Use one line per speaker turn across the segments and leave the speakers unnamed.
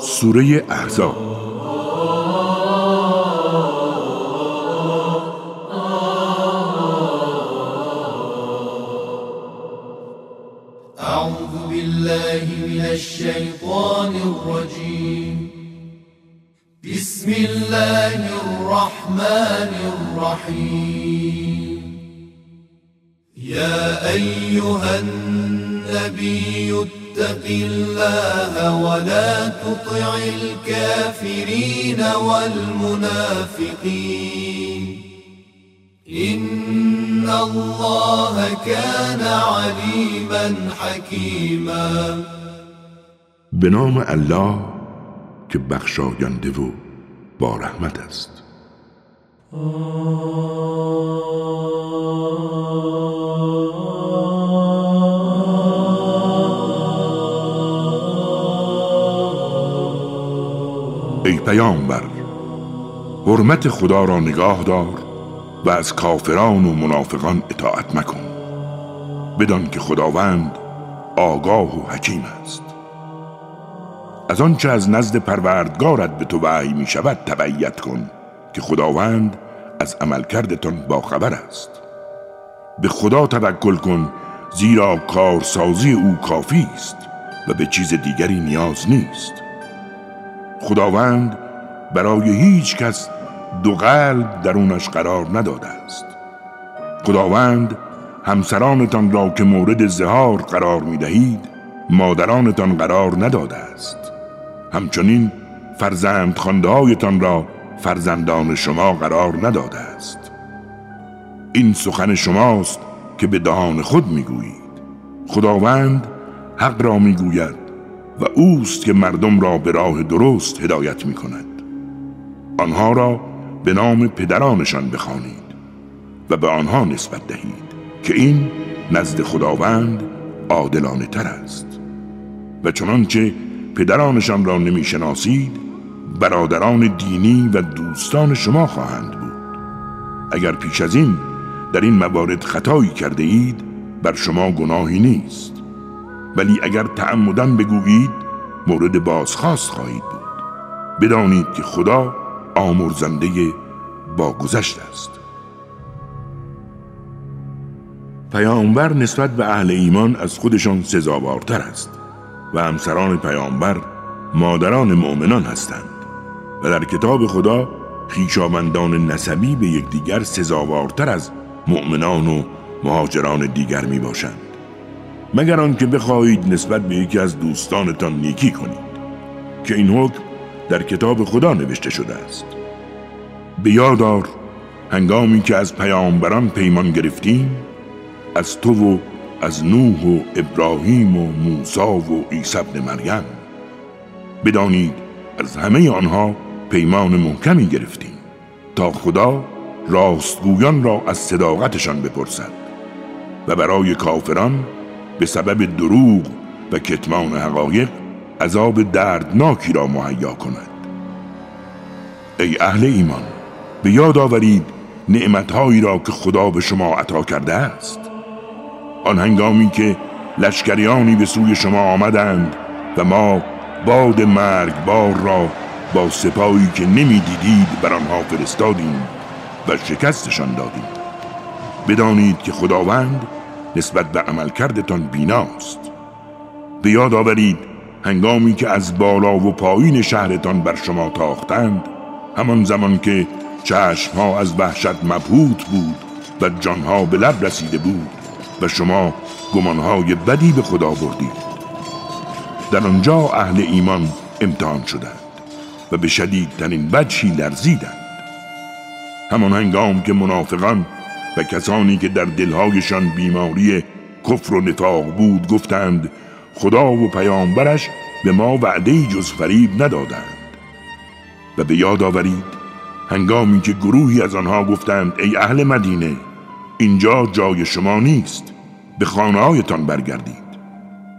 سوره احزاب
الله كان عليما حكيما.
به نام الله که بخشاینده و با رحمت است. ای پیامبر حرمت خدا را نگاه دار. و از کافران و منافقان اطاعت مکن. بدان که خداوند آگاه و حکیم است. از آنچه از نزد پروردگارت به تو وحی می شود تبعیت کن که خداوند از عملکردتان با خبر است. به خدا توکل کن زیرا کارسازی او کافی است و به چیز دیگری نیاز نیست. خداوند برای هیچ کس دو قلب درونش قرار نداده است. خداوند همسرانتان را که مورد زهار قرار می دهید مادرانتان قرار نداده است. همچنین فرزند هایتان را فرزندان شما قرار نداده است. این سخن شماست که به دهان خود می‌گویید. خداوند حق را می‌گوید و اوست که مردم را به راه درست هدایت می کند آنها را به نام پدرانشان بخوانید و به آنها نسبت دهید که این نزد خداوند عادلانه تر است. و چنانچه پدرانشان را نمی‌شناسید برادران دینی و دوستان شما خواهند بود. اگر پیش از این در این موارد خطایی کرده اید بر شما گناهی نیست. ولی اگر تعمدن بگویید مورد بازخواست خواهید بود. بدانید که خدا آمرزنده با گذشت است. پیامبر نسبت به اهل ایمان از خودشان سزاوارتر است و همسران پیامبر مادران مؤمنان هستند و در کتاب خدا خیشاوندان نسبی به یکدیگر سزاوارتر از مؤمنان و مهاجران دیگر می باشند مگر آنکه بخواهید نسبت به یکی از دوستانتان نیکی کنید که این حکم در کتاب خدا نوشته شده است. به یادار هنگامی که از پیامبران پیمان گرفتیم از تو و از نوح و ابراهیم و موسی و عیسی ابن مریم. بدانید از همه آنها پیمان محکمی گرفتیم تا خدا راستگویان را از صداقتشان بپرسد و برای کافران به سبب دروغ و کتمان حقایق عذاب دردناکی را مهیا کند. ای اهل ایمان به یاد آورید نعمتهایی را که خدا به شما عطا کرده است. آن هنگامی که لشکریانی به سوی شما آمدند و ما باد مرگ بار را با سپاهی که نمی‌دیدید بر آنها فرستادیم و شکستشان دادیم. بدانید که خداوند نسبت به عملکردتان بیناست. به یاد آورید هنگامی که از بالا و پایین شهرتان بر شما تاختند همان زمان که چشمها از وحشت مبهوت بود و جانها به لب رسیده بود و شما گمانهای بدی به خدا بردید. در آنجا اهل ایمان امتحان شدند و به شدیدترین وجهی لرزیدند. همان هنگام که منافقان و کسانی که در دلهایشان بیماری کفر و نفاق بود گفتند خدا و پیامبرش به ما وعده جز فریب ندادند. و به یاد آورید هنگامی که گروهی از آنها گفتند ای اهل مدینه اینجا جای شما نیست به خانه هایتان برگردید.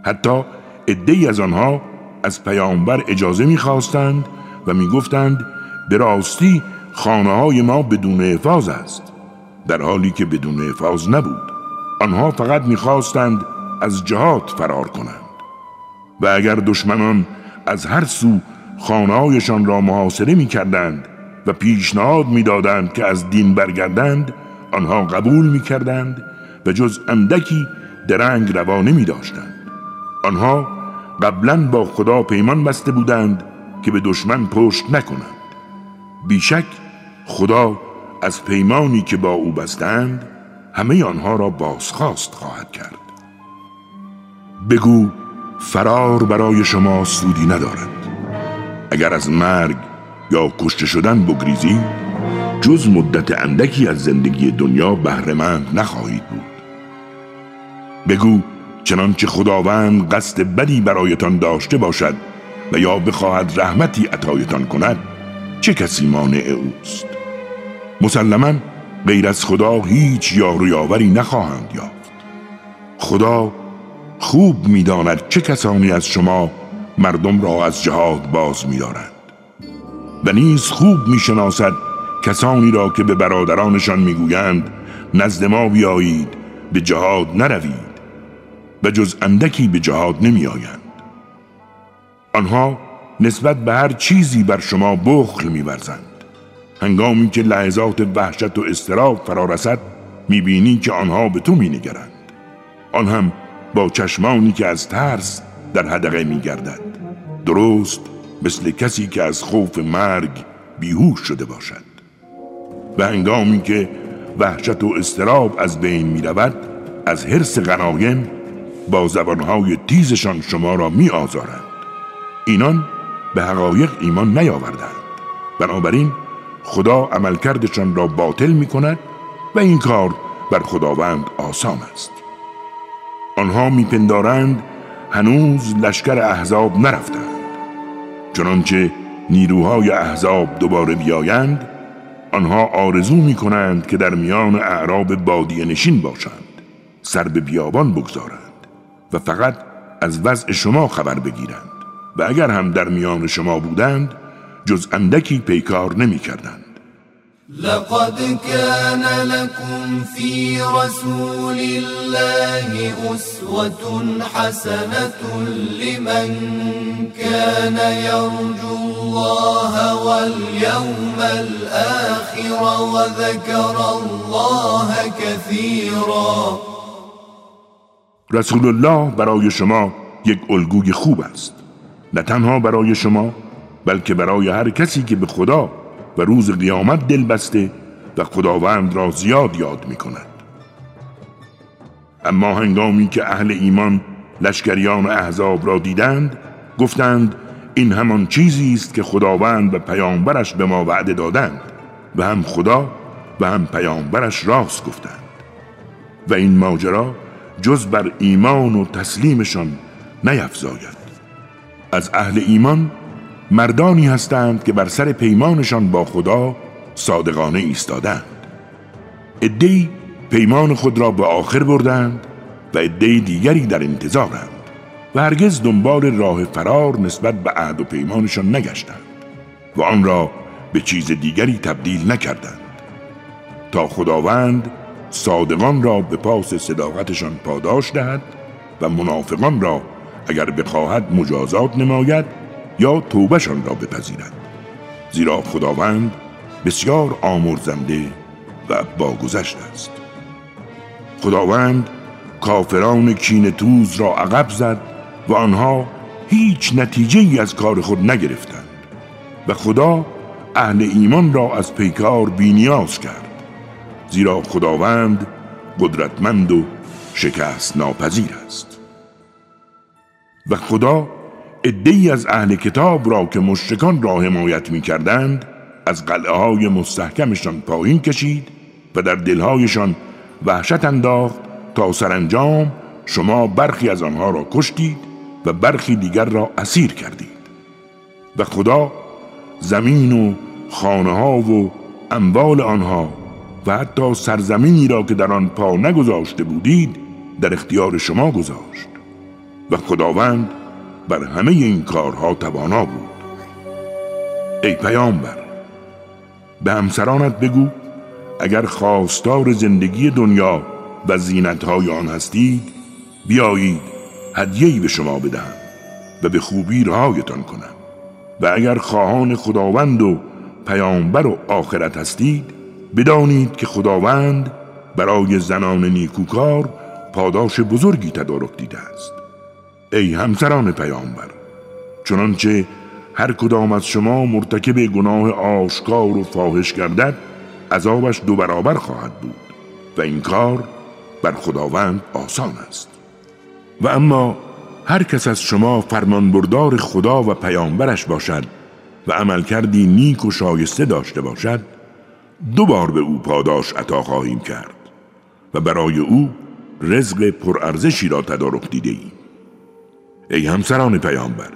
حتی عدهای از آنها از پیامبر اجازه می‌خواستند و می‌گفتند به راستی خانه های ما بدون حفاظ است. در حالی که بدون حفاظ نبود. آنها فقط می‌خواستند از جهاد فرار کنند. و اگر دشمنان از هر سو خانهایشان را محاصره می کردند و پیشنهاد می‌دادند که از دین برگردند آنها قبول می کردند و جز اندکی درنگ روانه نمی داشتند آنها قبلا با خدا پیمان بسته بودند که به دشمن پشت نکنند. بیشک خدا از پیمانی که با او بستند همه آنها را بازخواست خواهد کرد. بگو فرار برای شما سودی ندارد. اگر از مرگ یا کشته شدن بگریزی جز مدت اندکی از زندگی دنیا بهرهمند نخواهید بود. بگو چنانچه خداوند قصد بدی برایتان داشته باشد و یا بخواهد رحمتی عطایتان کند چه کسی مانع اوست؟ مسلما غیر از خدا هیچ یار و یاوری نخواهند یافت. خدا خوب می‌داند چه کسانی از شما مردم را از جهاد باز میدارند. و نیز خوب می‌شناسد کسانی را که به برادرانشان می‌گویند نزد ما بیایید به جهاد نروید. و جز اندکی به جهاد نمیآیند. آنها نسبت به هر چیزی بر شما بخل میورزند. هنگامی که لحظات وحشت و استراب فرا رسد می‌بینی که آنها به تو مینگرند. آن هم با چشمانی که از ترس در هدقه میگردد درست مثل کسی که از خوف مرگ بیهوش شده باشد. و هنگامی که وحشت و استراب از بین می رود از حرس غنایم با زبانهای تیزشان شما را می آزارند اینان به حقایق ایمان نیاوردند. بنابراین خدا عملکردشان را باطل می کند و این کار بر خداوند آسان است. آنها میپندارند هنوز لشکر احزاب نرفتند. چنانچه نیروهای احزاب دوباره بیایند آنها آرزو می کنند که در میان اعراب بادی نشین باشند سر به بیابان بگذارند و فقط از وضع شما خبر بگیرند. و اگر هم در میان شما بودند جز اندکی پیکار نمی کردند
لقد كان لكم في رسول الله أسوة حسنة لمن كان يرجو الله واليوم الآخر وذكر الله كثيرا.
رسول الله برای شما یک الگوی خوب است. نه تنها برای شما بلکه برای هر کسی که به خدا و روز قیامت دل بسته و خداوند را زیاد یاد می کند اما هنگامی که اهل ایمان لشکریان احزاب را دیدند گفتند این همان چیزی است که خداوند و پیامبرش به ما وعده دادند و هم خدا و هم پیامبرش راست گفتند. و این ماجرا جز بر ایمان و تسلیمشان نیفزاید. از اهل ایمان مردانی هستند که بر سر پیمانشان با خدا صادقانه ایستادند. ادهی پیمان خود را به آخر بردند و عده دیگری در انتظارند و هرگز دنبال راه فرار نسبت به عهد و پیمانشان نگشتند و آن را به چیز دیگری تبدیل نکردند تا خداوند صادقان را به پاس صداقتشان پاداش دهد و منافقان را اگر بخواهد مجازات نماید یا توبهشان را بپذیرد زیرا خداوند بسیار آمرزنده و باگذشت است. خداوند کافران کین توز را عقب زد و آنها هیچ نتیجه ای از کار خود نگرفتند و خدا اهل ایمان را از پیکار بینیاز کرد. زیرا خداوند قدرتمند و شکست ناپذیر است. و خدا ادهی از اهل کتاب را که مشرکان را حمایت می کردند از قلعه های مستحکمشان پایین کشید و در دلهایشان وحشت انداخت تا سرانجام شما برخی از آنها را کشتید و برخی دیگر را اسیر کردید. و خدا زمین و خانه ها و اموال آنها و حتی سرزمینی را که در آن پا نگذاشته بودید در اختیار شما گذاشت. و خداوند بر همه این کارها توانا بود. ای پیامبر به همسرانت بگو اگر خواستار زندگی دنیا و زینتهای آن هستید بیایید هدیهی به شما بدهم و به خوبی رهایتان کنم. و اگر خواهان خداوند و پیامبر و آخرت هستید بدانید که خداوند برای زنان نیکوکار پاداش بزرگی تدارک دیده است. ای همسران پیامبر چنانچه هر کدام از شما مرتکب گناه آشکار و فاحش گردد عذابش دو برابر خواهد بود و این کار بر خداوند آسان است. و اما هر کس از شما فرمانبردار خدا و پیامبرش باشد و عمل کردی نیک و شایسته داشته باشد دو بار به او پاداش عطا خواهیم کرد و برای او رزق پرارزشی را تدارک دیده ایم. ای همسران پیامبر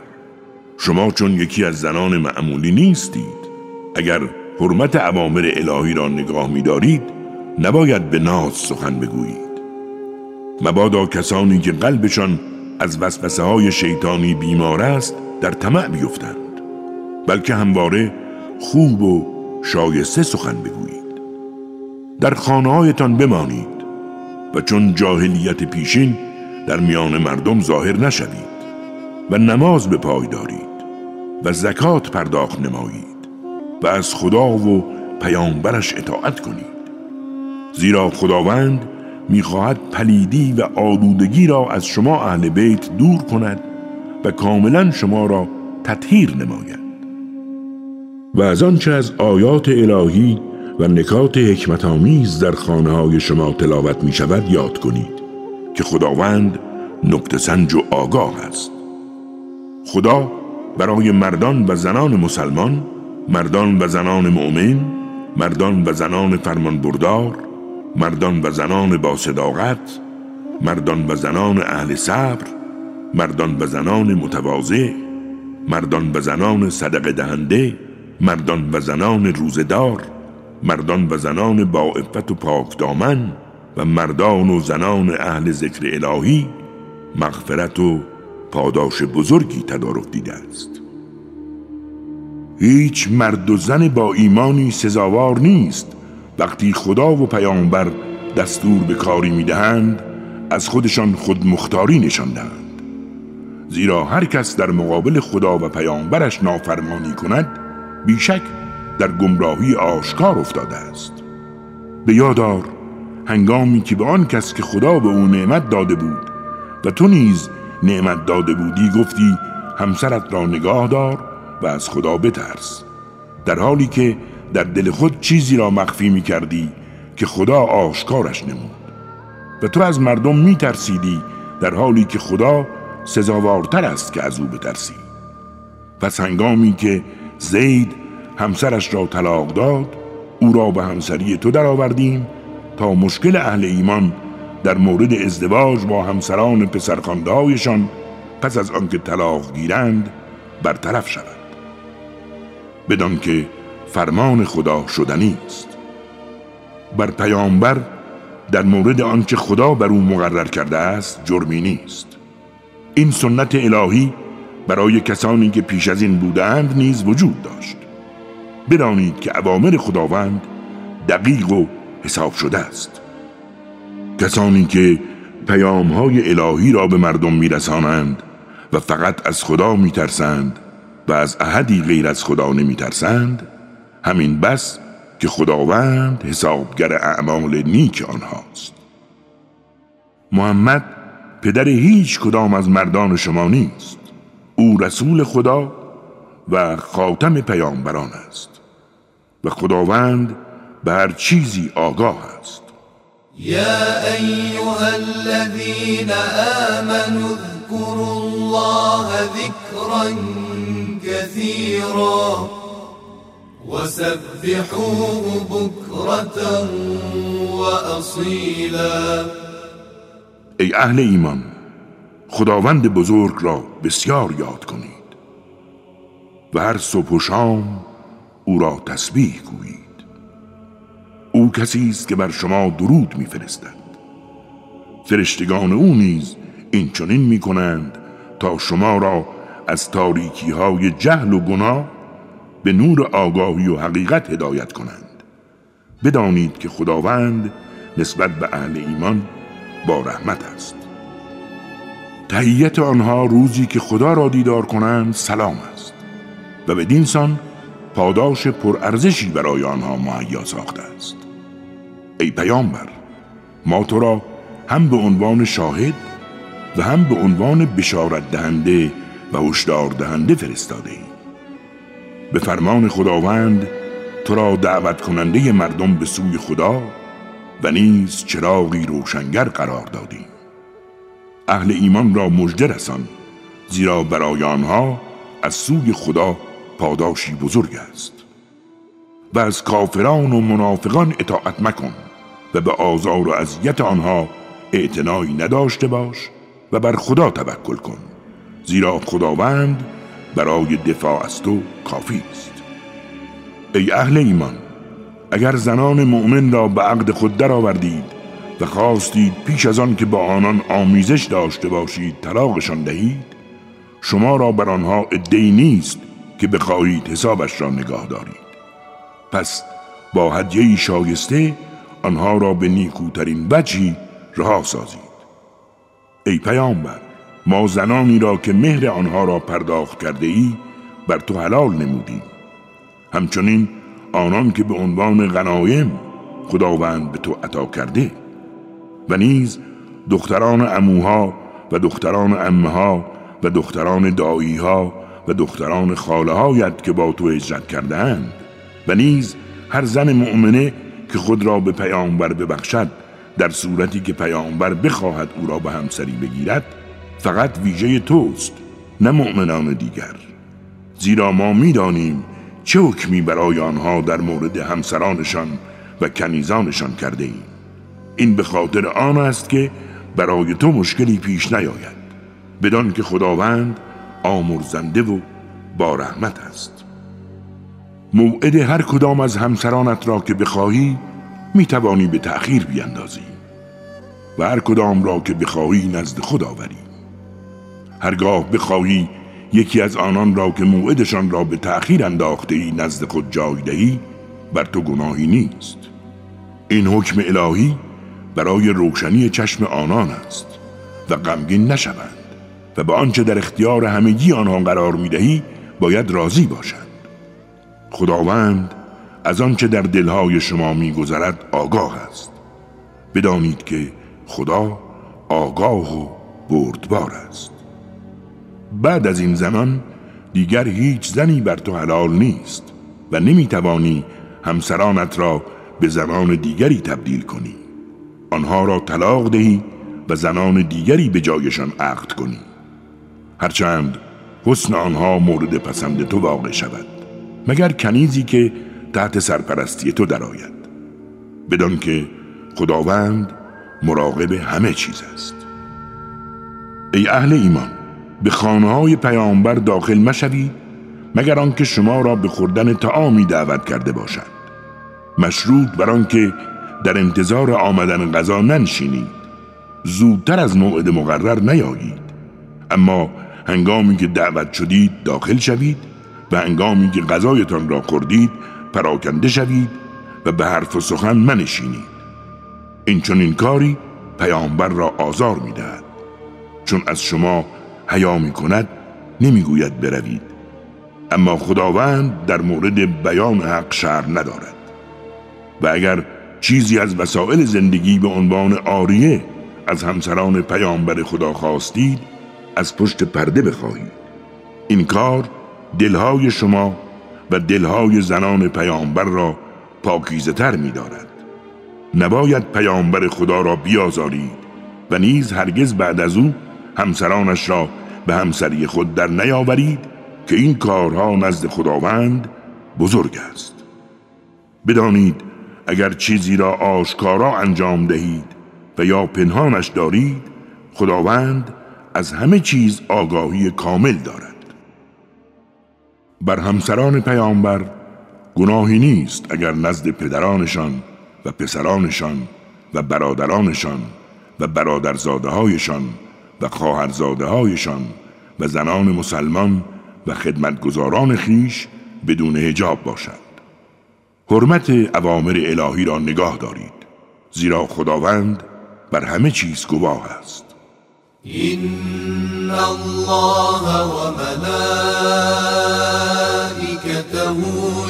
شما چون یکی از زنان معمولی نیستید اگر حرمت عوامر الهی را نگاه می‌دارید نباید به ناز سخن بگویید. مبادا کسانی که قلبشان از وسوسه های شیطانی بیمار است در طمع بیفتند بلکه همواره خوب و شایسته سخن بگویید. در خانه هایتان بمانید و چون جاهلیت پیشین در میان مردم ظاهر نشوید. و نماز به پای دارید و زکات پرداخت نمایید و از خدا و پیامبرش اطاعت کنید. زیرا خداوند می‌خواهد پلیدی و آلودگی را از شما اهل بیت دور کند و کاملا شما را تطهیر نماید. و از آنچه از آیات الهی و نکات حکمت آمیز در خانه های شما تلاوت می شود یاد کنید که خداوند نکت سنج و آگاه است. خدا برای مردان و زنان مسلمان مردان و زنان مؤمن مردان و زنان فرمانبردار مردان و زنان با صداقت مردان و زنان اهل صبر مردان و زنان متواضع مردان و زنان صدق دهنده مردان و زنان روزدار مردان و زنان با افت و پاک دامن و مردان و زنان اهل ذکر الهی مغفرت و پاداش بزرگی تدارک دیده است. هیچ مرد و زن با ایمانی سزاوار نیست. وقتی خدا و پیامبر دستور به کاری می‌دهند از خودشان خود مختاری نشان دهند. زیرا هر کس در مقابل خدا و پیامبرش نافرمانی کند بیشک در گمراهی آشکار افتاده است. به یادار هنگامی که به آن کس که خدا به او نعمت داده بود و تو نیز نعمت داده بودی گفتی همسرت را نگاه دار و از خدا بترس. در حالی که در دل خود چیزی را مخفی می کردی که خدا آشکارش نمود. و تو از مردم می ترسیدی در حالی که خدا سزاوارتر است که از او بترسی. پس هنگامی که زید همسرش را طلاق داد او را به همسری تو درآوردیم تا مشکل اهل ایمان در مورد ازدواج با همسران پسرخاندهایشان پس از آنکه طلاق گیرند برطرف شود بدان که فرمان خدا شدنی است. بر پیامبر در مورد آنچه خدا بر او مقرر کرده است جرمی نیست. این سنت الهی برای کسانی که پیش از این بودند نیز وجود داشت. بدانید که اوامر خداوند دقیق و حساب شده است. کسانی که پیام های الهی را به مردم میرسانند و فقط از خدا میترسند و از احدی غیر از خدا نمیترسند همین بس که خداوند حسابگر اعمال نیک آنهاست. محمد پدر هیچ کدام از مردان شما نیست. او رسول خدا و خاتم پیامبران است و خداوند به هر چیزی آگاه است.
یا ایها الذین آمنوا اذكروا الله ذکرا كثيرا وسبحوه بكرة وأصيلا.
ای اهل ایمان خداوند بزرگ را بسیار یاد کنید و هر صبح و شام او را تسبیح گویید. او کسی است که بر شما درود میفرستد. فرشتگان او نیز این چنین می کنند تا شما را از تاریکی های جهل و گناه به نور آگاهی و حقیقت هدایت کنند. بدانید که خداوند نسبت به اهل ایمان با رحمت است. تهیت آنها روزی که خدا را دیدار کنند سلام است و به دینسان پاداش پرارزشی برای آنها مهیا ساخته است. ای پیامبر ما تو را هم به عنوان شاهد و هم به عنوان بشارت دهنده و هشدار دهنده فرستاده ایم. به فرمان خداوند تو را دعوت کننده مردم به سوی خدا و نیز چراغی روشنگر قرار دادیم. اهل ایمان را مژده رسان زیرا برای آنها از سوی خدا پاداشی بزرگ است. و از کافران و منافقان اطاعت مکن. و به آزار و اذیت آنها اعتنایی نداشته باش و بر خدا توکل کن زیرا خداوند برای دفاع از تو کافی است. ای اهل ایمان اگر زنان مؤمن را به عقد خود درآوردید و خواستید پیش از آن که با آنان آمیزش داشته باشید طلاقشان دهید شما را بر آنها ادعی نیست که بخواهید حسابش را نگاه دارید. پس با هدیه شایسته آنها را به نیکوترین وجهی رها سازید. ای پیامبر ما زنانی را که مهر آنها را پرداخت کرده ای بر تو حلال نمودیم. همچنین آنان که به عنوان غنایم خداوند به تو عطا کرده. و نیز دختران اموها و دختران امها و دختران داییها و دختران خاله هایت که با تو هجرت کردهاند. و نیز هر زن مؤمنه که خود را به پیامبر ببخشد در صورتی که پیامبر بخواهد او را به همسری بگیرد فقط ویژه توست نه مؤمنان دیگر. زیرا ما می‌دانیم چه حکمی برای آنها در مورد همسرانشان و کنیزانشان کرده ایم این به خاطر آن است که برای تو مشکلی پیش نیاید. بدان که خداوند آمرزنده و با رحمت است. موعد هر کدام از همسرانت را که بخواهی می توانی به تأخیر بیندازی. و هر کدام را که بخواهی نزد خود آوری. هرگاه بخواهی یکی از آنان را که موعدشان را به تأخیر انداخته ای نزد خود جای دهی بر تو گناهی نیست. این حکم الهی برای روشنی چشم آنان است و غمگین نشوند و به آنچه در اختیار همگی آنها قرار می‌دهی باید راضی باشند. خداوند از آنچه در دلهای شما میگذرد آگاه است. بدانید که خدا آگاه و بردبار است. بعد از این زمان دیگر هیچ زنی بر تو حلال نیست و نمی‌توانی همسرانت را به زنان دیگری تبدیل کنی. آنها را طلاق دهی و زنان دیگری به جایشان عقد کنی. هرچند حسن آنها مورد پسند تو واقع شود. مگر کنیزی که تحت سرپرستی تو درآید. بدان که خداوند مراقب همه چیز است. ای اهل ایمان به خانه های پیامبر داخل مشوید مگر آنکه شما را به خوردن تعامی دعوت کرده باشد. مشروط بر آنکه در انتظار آمدن غذا ننشینید. زودتر از موعد مقرر نیایید. اما هنگامی که دعوت شدید داخل شوید و هنگامی که غذایتان را خوردید پراکنده شوید و به حرف و سخن منشینید. این چون این کاری پیامبر را آزار می‌دهد. چون از شما حیا می کند نمی‌گوید بروید. اما خداوند در مورد بیان حق شهر ندارد. و اگر چیزی از وسایل زندگی به عنوان آریه از همسران پیامبر خدا خواستید از پشت پرده بخواهید. این کار دلهای شما و دلهای زنان پیامبر را پاکیزه تر می دارد نباید پیامبر خدا را بیازارید و نیز هرگز بعد از او همسرانش را به همسری خود در نیاورید که این کارها نزد خداوند بزرگ است. بدانید اگر چیزی را آشکارا انجام دهید و یا پنهانش دارید خداوند از همه چیز آگاهی کامل دارد. بر همسران پیامبر گناهی نیست اگر نزد پدرانشان و پسرانشان و برادرانشان و برادرزاده هایشان و خواهرزاده هایشان و زنان مسلمان و خدمتگزاران خیش بدون هجاب باشد. حرمت اوامر الهی را نگاه دارید زیرا خداوند بر همه چیز گواه است.
إن الله وملائكته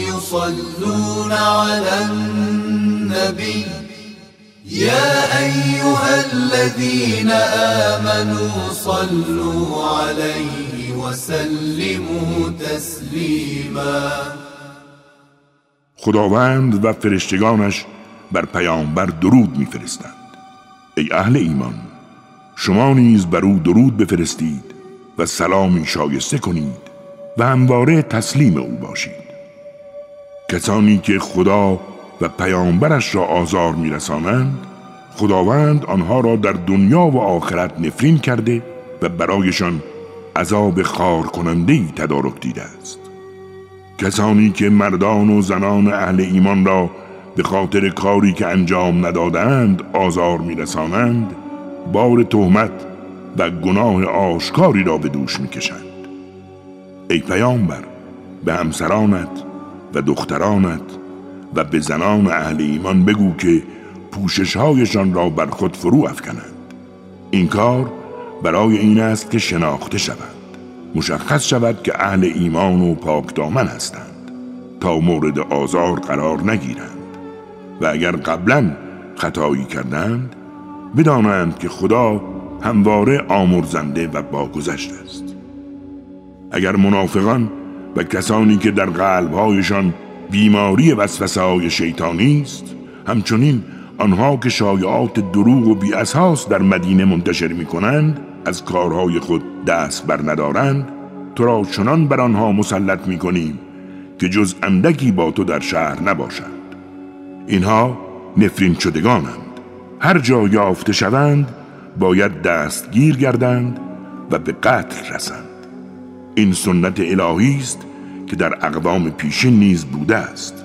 يصلون على النبي يا أيها الذين آمنوا صلوا عليه وسلموا تسليما۔
خداوند و فرشتگانش بر پیامبر درود میفرستند. ای اهل ایمان شما نیز بر او درود بفرستید و سلامی شایسته کنید و همواره تسلیم او باشید. کسانی که خدا و پیامبرش را آزار میرسانند خداوند آنها را در دنیا و آخرت نفرین کرده و برایشان عذاب خار کننده ای تدارک دیده است. کسانی که مردان و زنان اهل ایمان را به خاطر کاری که انجام ندادند آزار میرسانند بار تهمت و گناه آشکاری را به دوش می‌کشند. ای پیامبر به همسرانت و دخترانت و به زنان اهل ایمان بگو که پوششهایشان را بر خود فرو افکنند. این کار برای این است که شناخته شود مشخص شود که اهل ایمان و پاک دامن هستند. تا مورد آزار قرار نگیرند. و اگر قبلا خطایی کردند بدانند که خدا همواره آمرزنده و باگذشت است. اگر منافقان و کسانی که در قلبهایشان بیماری وسوسه های شیطانی است همچنین آنها که شایعات دروغ و بیاساس در مدینه منتشر می کنند از کارهای خود دست بر ندارند تو را چنان بر آنها مسلط می کنیم که جز اندکی با تو در شهر نباشند. اینها نفرین شدگانند. هر جا یافته شوند باید دستگیر گردند و به قتل رسند. این سنت الهی است که در اقوام پیشین نیز بوده است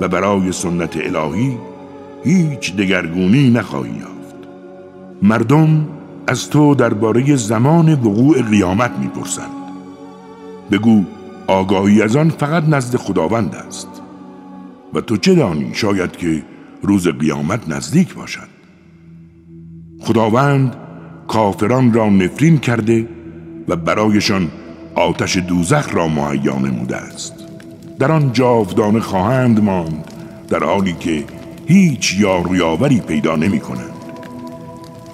و برای سنت الهی هیچ دگرگونی نخواهی یافت. مردم از تو درباره زمان وقوع قیامت می‌پرسند. بگو آگاهی از آن فقط نزد خداوند است و تو چه دانی؟ شاید که روز قیامت نزدیک باشد. خداوند کافران را نفرین کرده و برایشان آتش دوزخ را مهیا نموده است. در آن جاودانه خواهند ماند در حالی که هیچ یارویاوری پیدا نمی کنند.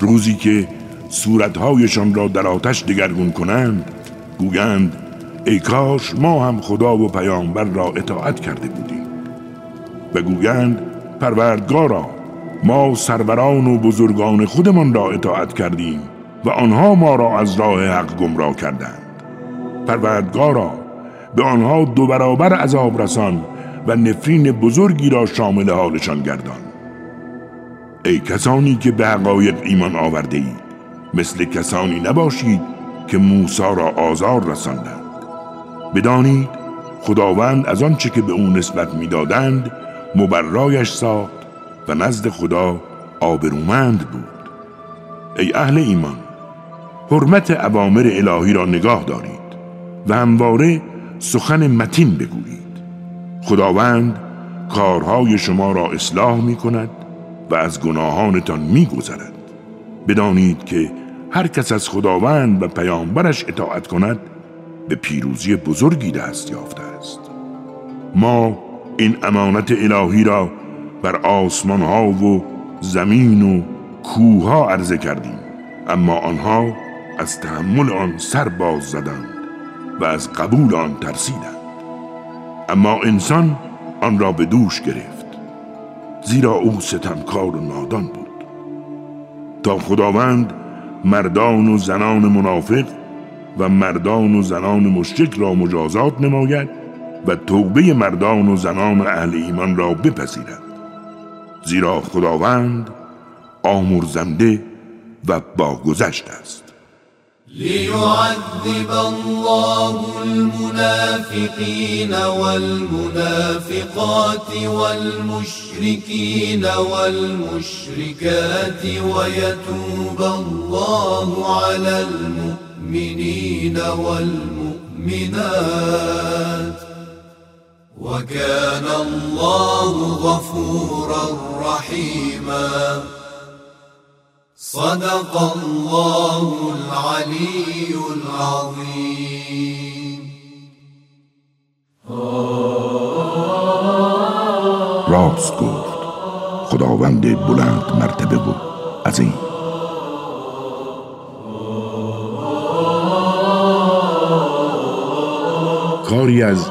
روزی که صورتهایشان را در آتش دگرگون کنند گویند ای کاش ما هم خدا و پیامبر را اطاعت کرده بودیم. و گویند پروردگارا ما سروران و بزرگان خودمان را اطاعت کردیم و آنها ما را از راه حق گمراه کردند. پروردگارا به آنها دو برابر عذاب رسان و نفرین بزرگی را شامل حالشان گردان. ای کسانی که به حقایق ایمان آورده اید مثل کسانی نباشید که موسی را آزار رساندند. بدانید خداوند از آنچه که به او نسبت می‌دادند مبرایش ساخت و نزد خدا آبرومند بود. ای اهل ایمان حرمت اوامر الهی را نگاه دارید و همواره سخن متین بگویید. خداوند کارهای شما را اصلاح می کند و از گناهانتان می گذرد. بدانید که هر کس از خداوند و پیامبرش اطاعت کند به پیروزی بزرگی دست یافته است. ما این امانت الهی را بر آسمان ها و زمین و کوه ها عرضه کردیم. اما آنها از تحمل آن سر باز زدند و از قبول آن ترسیدند. اما انسان آن را به دوش گرفت زیرا او ستمکار و نادان بود. تا خداوند مردان و زنان منافق و مردان و زنان مشرک را مجازات نماید و توبه مردان و زنان اهل ایمان را بپذیرد. زیرا خداوند آمرزنده و باگذشت است.
ليعذب الله المنافقين والمنافقات والمشركين والمشركات ويتوب الله على المؤمنين والمؤمنات. وكان الله غفورا رحيما. صدق الله العلي العظيم.
راست گفت. خداوند بلند مرتبه و عظیم. کاری از